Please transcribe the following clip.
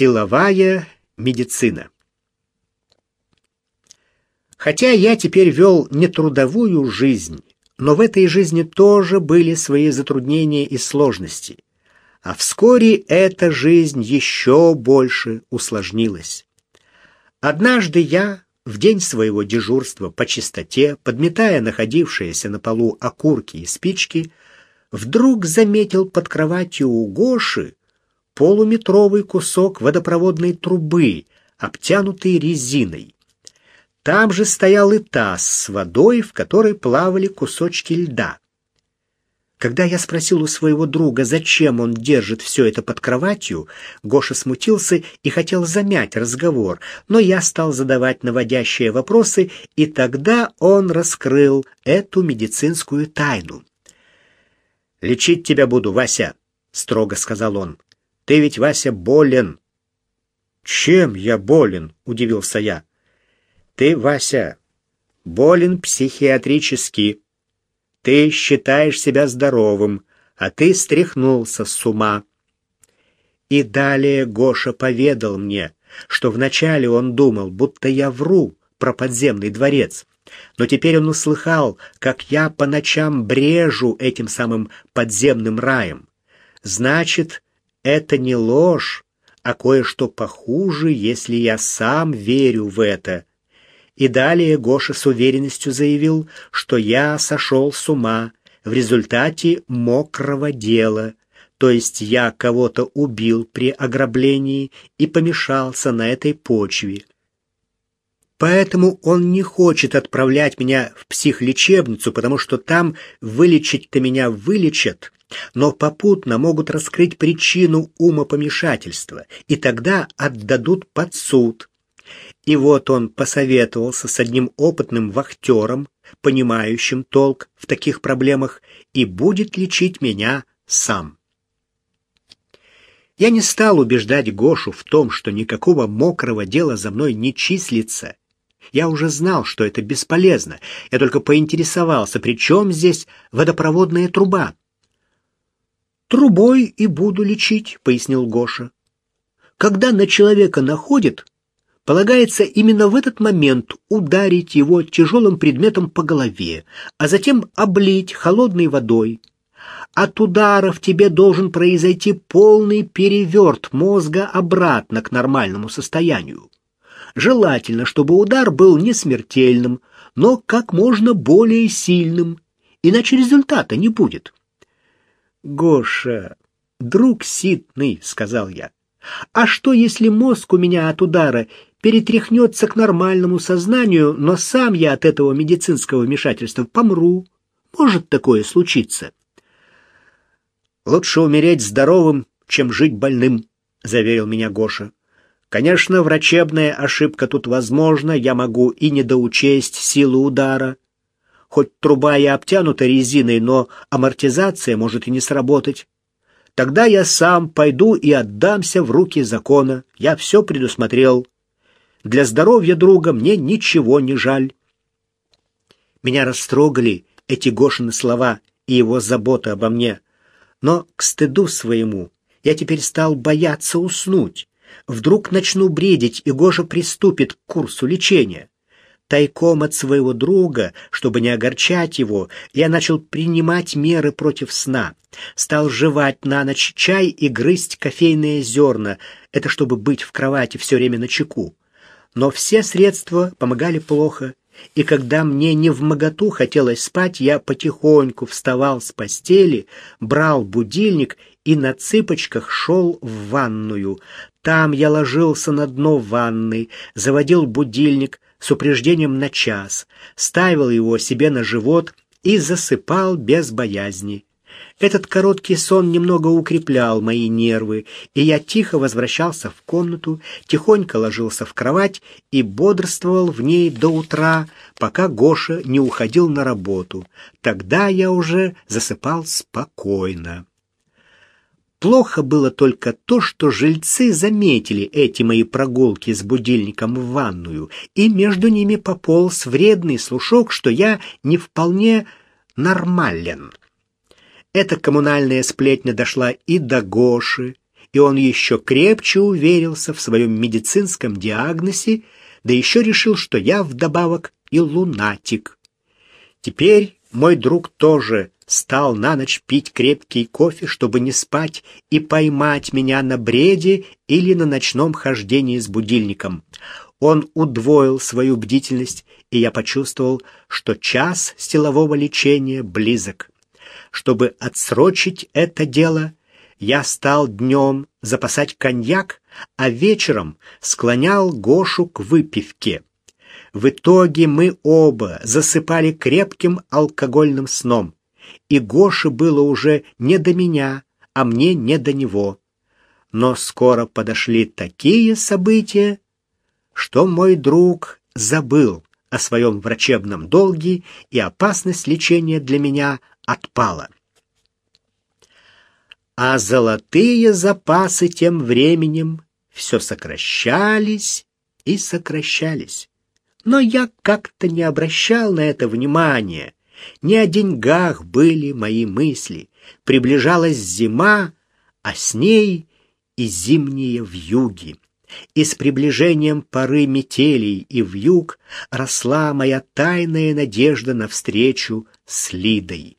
Силовая медицина. Хотя я теперь вел не трудовую жизнь, но в этой жизни тоже были свои затруднения и сложности. А вскоре эта жизнь еще больше усложнилась. Однажды я, в день своего дежурства по чистоте, подметая находившиеся на полу окурки и спички, вдруг заметил под кроватью у Гоши полуметровый кусок водопроводной трубы, обтянутый резиной. Там же стоял и таз с водой, в которой плавали кусочки льда. Когда я спросил у своего друга, зачем он держит все это под кроватью, Гоша смутился и хотел замять разговор, но я стал задавать наводящие вопросы, и тогда он раскрыл эту медицинскую тайну. «Лечить тебя буду, Вася», — строго сказал он. Ты ведь, Вася, болен. Чем я болен? удивился я. Ты, Вася, болен психиатрически. Ты считаешь себя здоровым, а ты стряхнулся с ума. И далее Гоша поведал мне, что вначале он думал, будто я вру про подземный дворец, но теперь он услыхал, как я по ночам брежу этим самым подземным раем. Значит, это не ложь, а кое-что похуже, если я сам верю в это. И далее Гоша с уверенностью заявил, что я сошел с ума в результате мокрого дела, то есть я кого-то убил при ограблении и помешался на этой почве. Поэтому он не хочет отправлять меня в психлечебницу, потому что там вылечить-то меня вылечат, но попутно могут раскрыть причину умопомешательства, и тогда отдадут под суд. И вот он посоветовался с одним опытным вахтером, понимающим толк в таких проблемах, и будет лечить меня сам. Я не стал убеждать Гошу в том, что никакого мокрого дела за мной не числится. Я уже знал, что это бесполезно. Я только поинтересовался, при чем здесь водопроводная труба. Трубой и буду лечить, пояснил Гоша. Когда на человека находит, полагается именно в этот момент ударить его тяжелым предметом по голове, а затем облить холодной водой. От ударов тебе должен произойти полный переверт мозга обратно к нормальному состоянию. Желательно, чтобы удар был не смертельным, но как можно более сильным, иначе результата не будет. «Гоша, друг ситный», — сказал я. «А что, если мозг у меня от удара перетряхнется к нормальному сознанию, но сам я от этого медицинского вмешательства помру? Может такое случиться?» «Лучше умереть здоровым, чем жить больным», — заверил меня Гоша. «Конечно, врачебная ошибка тут возможна, я могу и недоучесть силу удара, Хоть труба и обтянута резиной, но амортизация может и не сработать. Тогда я сам пойду и отдамся в руки закона. Я все предусмотрел. Для здоровья друга мне ничего не жаль. Меня растрогали эти Гошины слова и его забота обо мне. Но к стыду своему я теперь стал бояться уснуть. Вдруг начну бредить, и Гоша приступит к курсу лечения. Тайком от своего друга, чтобы не огорчать его, я начал принимать меры против сна. Стал жевать на ночь чай и грызть кофейные зерна. Это чтобы быть в кровати все время на чеку. Но все средства помогали плохо, и когда мне не в моготу хотелось спать, я потихоньку вставал с постели, брал будильник и на цыпочках шел в ванную. Там я ложился на дно ванны, заводил будильник, с упреждением на час, ставил его себе на живот и засыпал без боязни. Этот короткий сон немного укреплял мои нервы, и я тихо возвращался в комнату, тихонько ложился в кровать и бодрствовал в ней до утра, пока Гоша не уходил на работу. Тогда я уже засыпал спокойно. Плохо было только то, что жильцы заметили эти мои прогулки с будильником в ванную, и между ними пополз вредный слушок, что я не вполне нормален. Эта коммунальная сплетня дошла и до Гоши, и он еще крепче уверился в своем медицинском диагнозе, да еще решил, что я вдобавок и лунатик. Теперь мой друг тоже стал на ночь пить крепкий кофе, чтобы не спать и поймать меня на бреде или на ночном хождении с будильником. Он удвоил свою бдительность, и я почувствовал, что час силового лечения близок. Чтобы отсрочить это дело, я стал днем запасать коньяк, а вечером склонял Гошу к выпивке. В итоге мы оба засыпали крепким алкогольным сном, и Гоше было уже не до меня, а мне не до него. Но скоро подошли такие события, что мой друг забыл о своем врачебном долге, и опасность лечения для меня отпала а золотые запасы тем временем все сокращались и сокращались. Но я как-то не обращал на это внимания. Не о деньгах были мои мысли. Приближалась зима, а с ней и зимние вьюги. И с приближением поры метелей и вьюг росла моя тайная надежда на встречу с Лидой.